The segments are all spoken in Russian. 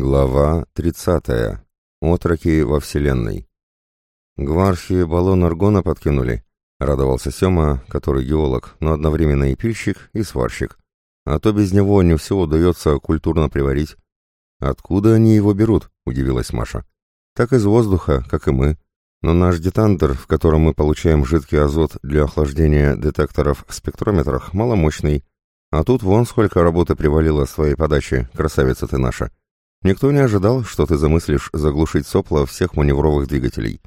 Глава 30. Отроки во Вселенной. «Гвархи баллон аргона подкинули», — радовался Сёма, который геолог, но одновременно и пильщик, и сварщик. «А то без него не все удается культурно приварить». «Откуда они его берут?» — удивилась Маша. «Так из воздуха, как и мы. Но наш детандер, в котором мы получаем жидкий азот для охлаждения детекторов в спектрометрах, маломощный. А тут вон сколько работы привалило своей подачи, красавица ты наша». Никто не ожидал, что ты замыслишь заглушить сопла всех маневровых двигателей.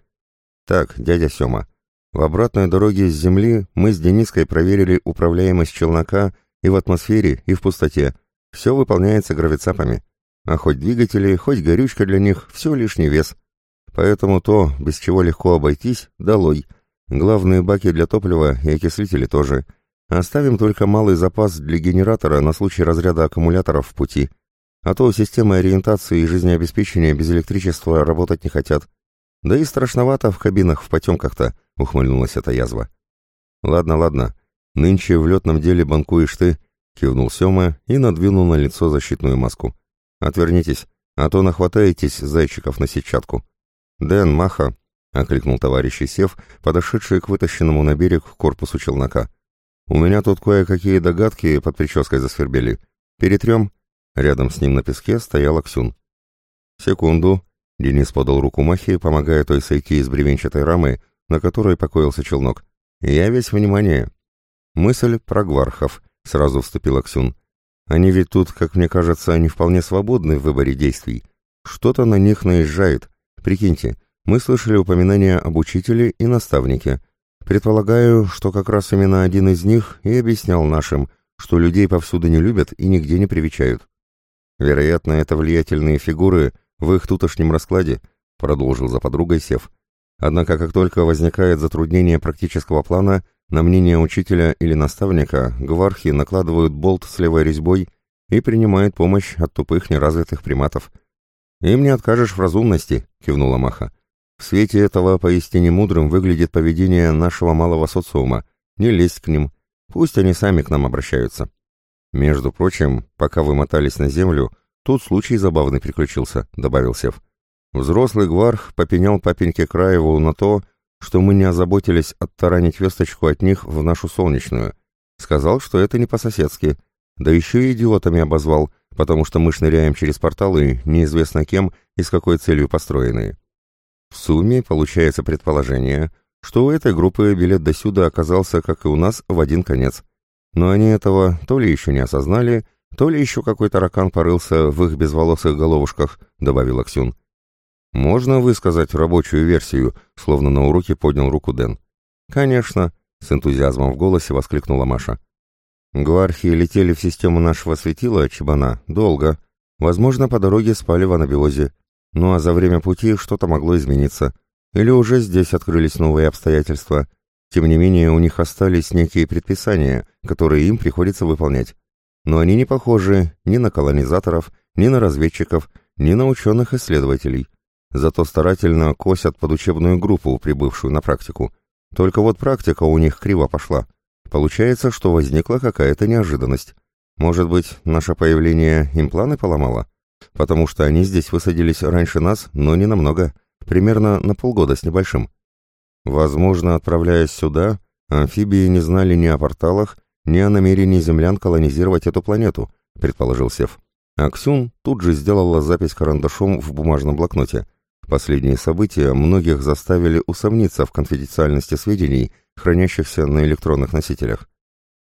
Так, дядя Сёма, в обратной дороге с Земли мы с Дениской проверили управляемость челнока и в атмосфере, и в пустоте. Все выполняется гравицапами. А хоть двигатели, хоть горючка для них, все лишний вес. Поэтому то, без чего легко обойтись, долой. Главные баки для топлива и окислители тоже. Оставим только малый запас для генератора на случай разряда аккумуляторов в пути. А то системы ориентации и жизнеобеспечения без электричества работать не хотят. Да и страшновато в кабинах в потемках-то, ухмыльнулась эта язва. Ладно, ладно, нынче в летном деле банкуешь ты, кивнул Сема и надвинул на лицо защитную маску. Отвернитесь, а то нахватаетесь зайчиков на сетчатку. Дэн, Маха, окликнул товарищ Сев, подошедший к вытащенному на берег корпусу челнока. У меня тут кое-какие догадки под прической засвербели. Перетрем? Рядом с ним на песке стоял Аксюн. «Секунду», — Денис подал руку Махе, помогая той сойти из бревенчатой рамы, на которой покоился челнок. «Я весь внимание». «Мысль про гвархов», — сразу вступил Аксюн. «Они ведь тут, как мне кажется, не вполне свободны в выборе действий. Что-то на них наезжает. Прикиньте, мы слышали упоминания об учителе и наставнике. Предполагаю, что как раз именно один из них и объяснял нашим, что людей повсюду не любят и нигде не привечают. Вероятно, это влиятельные фигуры в их тутошнем раскладе, продолжил за подругой Сев. Однако, как только возникает затруднение практического плана, на мнение учителя или наставника гвархи накладывают болт с левой резьбой и принимают помощь от тупых неразвитых приматов. «Им не откажешь в разумности», — кивнула Маха. «В свете этого поистине мудрым выглядит поведение нашего малого социума. Не лезть к ним. Пусть они сами к нам обращаются». «Между прочим, пока вы мотались на землю, тут случай забавный приключился», — добавил Сев. «Взрослый гварх попенял папеньке Краеву на то, что мы не озаботились оттаранить весточку от них в нашу солнечную. Сказал, что это не по-соседски. Да еще и идиотами обозвал, потому что мы шныряем через порталы, неизвестно кем и с какой целью построенные. В сумме получается предположение, что у этой группы билет до сюда оказался, как и у нас, в один конец. Но они этого то ли еще не осознали, то ли еще какой таракан порылся в их безволосых головушках, добавил Аксюн. Можно высказать рабочую версию, словно на уроке поднял руку Дэн. Конечно, с энтузиазмом в голосе воскликнула Маша. Гвархи летели в систему нашего светила, Чебана, долго. Возможно, по дороге спали в анабиозе. Ну а за время пути что-то могло измениться. Или уже здесь открылись новые обстоятельства — тем не менее, у них остались некие предписания, которые им приходится выполнять. Но они не похожи ни на колонизаторов, ни на разведчиков, ни на ученых-исследователей. Зато старательно косят под учебную группу, прибывшую на практику. Только вот практика у них криво пошла. Получается, что возникла какая-то неожиданность. Может быть, наше появление им планы поломало? Потому что они здесь высадились раньше нас, но не намного. Примерно на полгода с небольшим. Возможно, отправляясь сюда, амфибии не знали ни о порталах, ни о намерении землян колонизировать эту планету, предположил Сев. Аксюн тут же сделала запись карандашом в бумажном блокноте. Последние события многих заставили усомниться в конфиденциальности сведений, хранящихся на электронных носителях.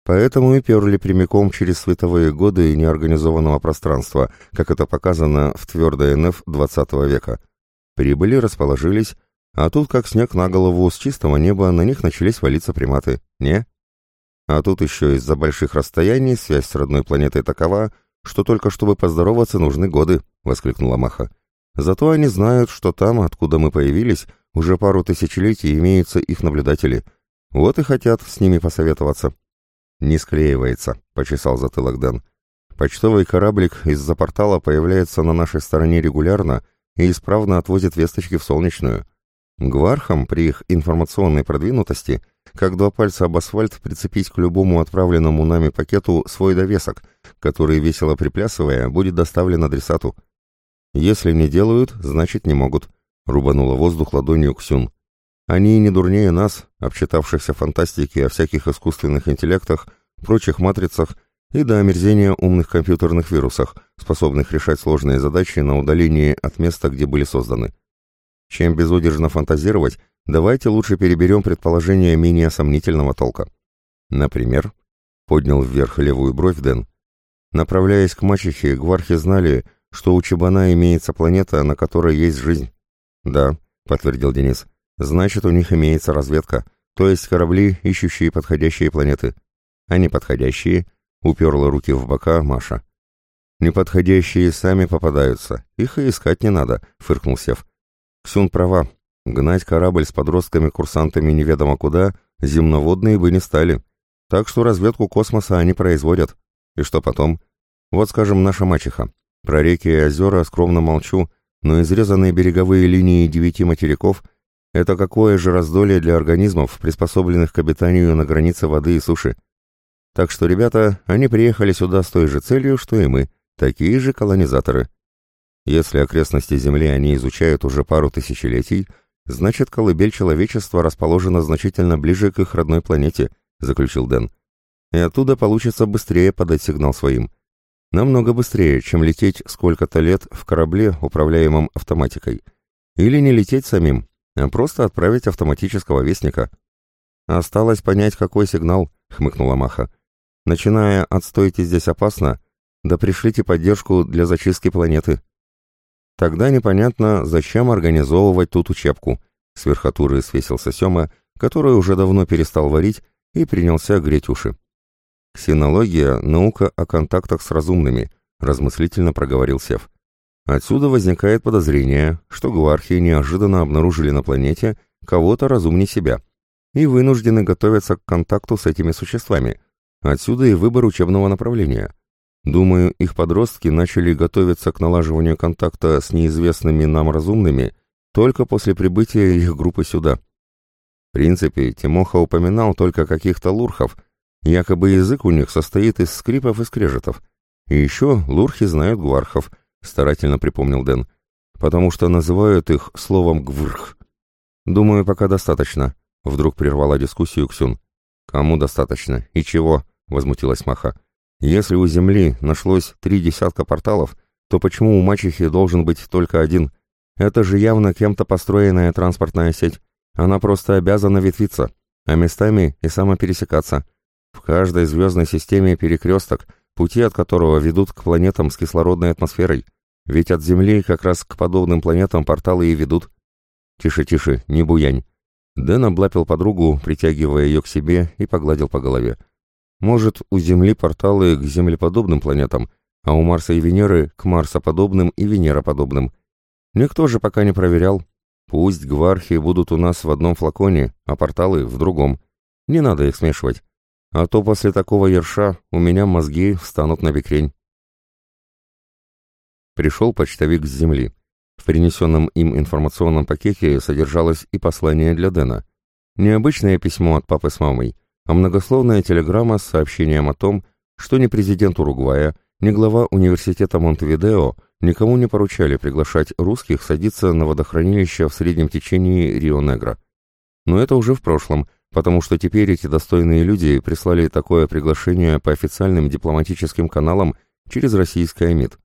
Поэтому и перли прямиком через световые годы неорганизованного пространства, как это показано в твердой НФ 20 века. Прибыли, расположились, а тут, как снег на голову, с чистого неба на них начались валиться приматы. Не? А тут еще из-за больших расстояний связь с родной планетой такова, что только чтобы поздороваться нужны годы, — воскликнула Маха. Зато они знают, что там, откуда мы появились, уже пару тысячелетий имеются их наблюдатели. Вот и хотят с ними посоветоваться. Не склеивается, — почесал затылок Дэн. Почтовый кораблик из-за портала появляется на нашей стороне регулярно и исправно отвозит весточки в Солнечную. Гвархам при их информационной продвинутости, как два пальца об асфальт, прицепить к любому отправленному нами пакету свой довесок, который, весело приплясывая, будет доставлен адресату. Если не делают, значит не могут», — рубанула воздух ладонью Ксюн. «Они не дурнее нас, обчитавшихся фантастики о всяких искусственных интеллектах, прочих матрицах и до омерзения умных компьютерных вирусах, способных решать сложные задачи на удалении от места, где были созданы. Чем безудержно фантазировать, давайте лучше переберем предположения менее сомнительного толка. Например, поднял вверх левую бровь Дэн. Направляясь к мачехе, гвархи знали, что у Чебана имеется планета, на которой есть жизнь. Да, подтвердил Денис. Значит, у них имеется разведка, то есть корабли, ищущие подходящие планеты. Они подходящие, уперла руки в бока Маша. Неподходящие сами попадаются, их и искать не надо, фыркнул Сев. Ксюн права, гнать корабль с подростками-курсантами неведомо куда земноводные бы не стали. Так что разведку космоса они производят. И что потом? Вот, скажем, наша мачеха. Про реки и озера скромно молчу, но изрезанные береговые линии девяти материков — это какое же раздолье для организмов, приспособленных к обитанию на границе воды и суши. Так что, ребята, они приехали сюда с той же целью, что и мы, такие же колонизаторы. Если окрестности Земли они изучают уже пару тысячелетий, значит, колыбель человечества расположена значительно ближе к их родной планете — заключил Дэн. И оттуда получится быстрее подать сигнал своим. Намного быстрее, чем лететь сколько-то лет в корабле, управляемом автоматикой. Или не лететь самим, а просто отправить автоматического вестника. Осталось понять, какой сигнал, хмыкнула Маха. Начиная от «стойте здесь опасно», да пришлите поддержку для зачистки планеты. Тогда непонятно, зачем организовывать тут учебку. С верхотуры свесился Сёма, который уже давно перестал варить и принялся греть уши. «Ксенология — наука о контактах с разумными», — размыслительно проговорил Сев. «Отсюда возникает подозрение, что гвархи неожиданно обнаружили на планете кого-то разумнее себя и вынуждены готовиться к контакту с этими существами. Отсюда и выбор учебного направления. Думаю, их подростки начали готовиться к налаживанию контакта с неизвестными нам разумными только после прибытия их группы сюда». В принципе, Тимоха упоминал только каких-то лурхов, якобы язык у них состоит из скрипов и скрежетов. И еще лурхи знают гвархов, старательно припомнил Дэн, потому что называют их словом «гврх». «Думаю, пока достаточно», — вдруг прервала дискуссию Ксюн. «Кому достаточно? И чего?» — возмутилась Маха. «Если у Земли нашлось три десятка порталов, то почему у мачехи должен быть только один? Это же явно кем-то построенная транспортная сеть. Она просто обязана ветвиться, а местами и самопересекаться. В каждой звездной системе перекресток, пути от которого ведут к планетам с кислородной атмосферой. Ведь от Земли как раз к подобным планетам порталы и ведут. Тише, тише, не буянь. Дэн облапил подругу, притягивая ее к себе и погладил по голове. Может, у Земли порталы к землеподобным планетам, а у Марса и Венеры к Марсоподобным и Венероподобным. Никто же пока не проверял, Пусть гвархи будут у нас в одном флаконе, а порталы в другом. Не надо их смешивать. А то после такого ерша у меня мозги встанут на бекрень. Пришел почтовик с земли. В принесенном им информационном пакете содержалось и послание для Дэна. Необычное письмо от папы с мамой, а многословная телеграмма с сообщением о том, что ни президент Уругвая, ни глава университета Монтевидео никому не поручали приглашать русских садиться на водохранилище в среднем течении Рио-Негро. Но это уже в прошлом, потому что теперь эти достойные люди прислали такое приглашение по официальным дипломатическим каналам через российское МИД.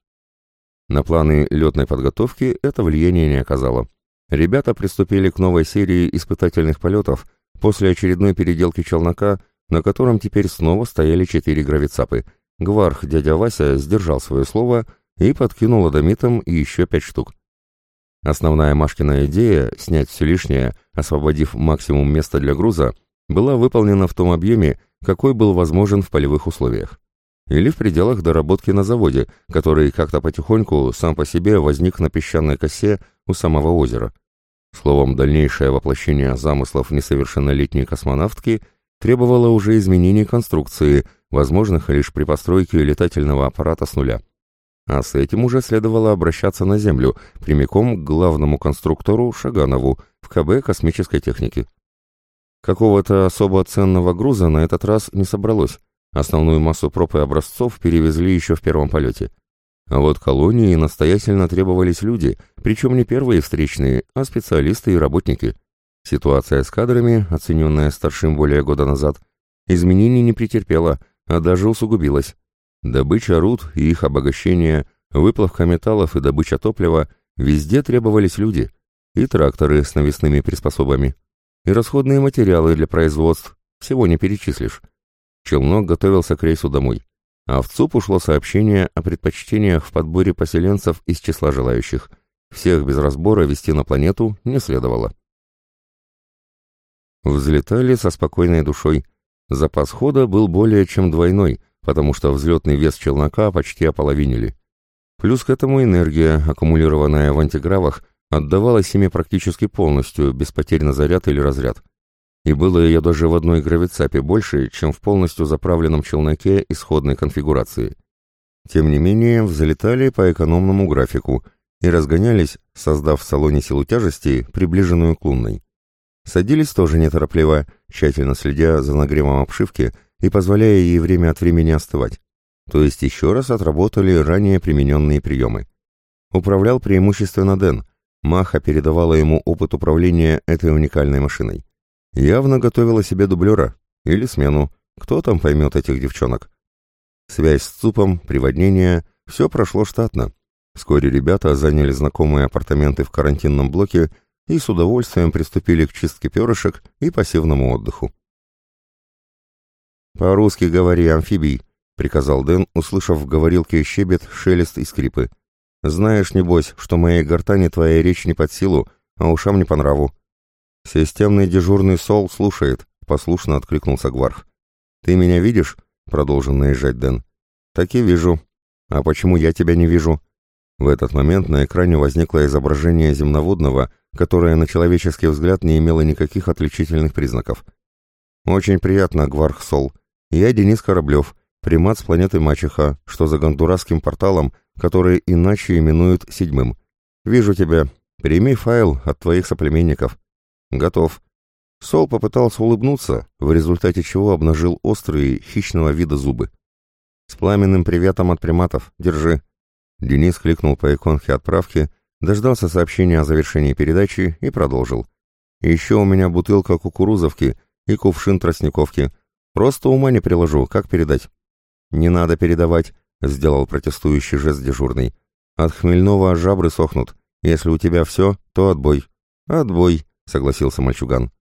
На планы летной подготовки это влияние не оказало. Ребята приступили к новой серии испытательных полетов после очередной переделки челнока, на котором теперь снова стояли четыре гравицапы. Гварх, дядя Вася, сдержал свое слово и подкинул ладомитом еще пять штук. Основная Машкина идея — снять все лишнее, освободив максимум места для груза, была выполнена в том объеме, какой был возможен в полевых условиях. Или в пределах доработки на заводе, который как-то потихоньку сам по себе возник на песчаной косе у самого озера. Словом, дальнейшее воплощение замыслов несовершеннолетней космонавтки требовало уже изменений конструкции, возможных лишь при постройке летательного аппарата с нуля. А с этим уже следовало обращаться на Землю, прямиком к главному конструктору Шаганову в КБ космической техники. Какого-то особо ценного груза на этот раз не собралось. Основную массу проб и образцов перевезли еще в первом полете. А вот колонии настоятельно требовались люди, причем не первые встречные, а специалисты и работники. Ситуация с кадрами, оцененная старшим более года назад, изменений не претерпела, а даже усугубилась. Добыча руд и их обогащение, выплавка металлов и добыча топлива – везде требовались люди, и тракторы с навесными приспособами, и расходные материалы для производств, всего не перечислишь. Челнок готовился к рейсу домой, а в ЦУП ушло сообщение о предпочтениях в подборе поселенцев из числа желающих. Всех без разбора вести на планету не следовало. Взлетали со спокойной душой. Запас хода был более чем двойной, потому что взлетный вес челнока почти ополовинили. Плюс к этому энергия, аккумулированная в антигравах, отдавалась ими практически полностью, без потерь на заряд или разряд. И было ее даже в одной гравицапе больше, чем в полностью заправленном челноке исходной конфигурации. Тем не менее, взлетали по экономному графику и разгонялись, создав в салоне силу тяжести, приближенную к лунной. Садились тоже неторопливо, тщательно следя за нагревом обшивки и позволяя ей время от времени остывать. То есть еще раз отработали ранее примененные приемы. Управлял преимущественно Дэн. Маха передавала ему опыт управления этой уникальной машиной. Явно готовила себе дублера. Или смену. Кто там поймет этих девчонок? Связь с ЦУПом, приводнение — все прошло штатно. Вскоре ребята заняли знакомые апартаменты в карантинном блоке и с удовольствием приступили к чистке перышек и пассивному отдыху. «По-русски говори, амфибий», — приказал Дэн, услышав в говорилке щебет, шелест и скрипы. «Знаешь, небось, что моей гортани твоя речь не под силу, а ушам не по нраву». «Системный дежурный Сол слушает», — послушно откликнулся Гварх. «Ты меня видишь?» — продолжил наезжать Дэн. «Так и вижу. А почему я тебя не вижу?» В этот момент на экране возникло изображение земноводного, которое на человеческий взгляд не имело никаких отличительных признаков. «Очень приятно, Гварх Сол. Я Денис Кораблев, примат с планеты Мачеха, что за гондурасским порталом, который иначе именуют седьмым. Вижу тебя. Прими файл от твоих соплеменников. Готов». Сол попытался улыбнуться, в результате чего обнажил острые, хищного вида зубы. «С пламенным приветом от приматов. Держи». Денис кликнул по иконке отправки, дождался сообщения о завершении передачи и продолжил. «Еще у меня бутылка кукурузовки и кувшин тростниковки. Просто ума не приложу, как передать?» «Не надо передавать», — сделал протестующий жест дежурный. «От хмельного жабры сохнут. Если у тебя все, то отбой». «Отбой», — согласился мальчуган.